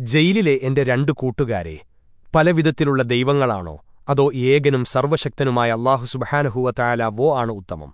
ജയിലിലെ എന്റെ രണ്ടു കൂട്ടുകാരെ. പലവിധത്തിലുള്ള ദൈവങ്ങളാണോ? അതോ ഏകനും സർവശക്തനുമായ അള്ളാഹു സുബഹാനഹുവ വോ ആണ് ഉത്തമം?